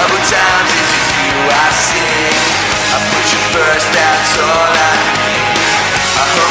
Double time, this is you I see. I put you first, that's all I need I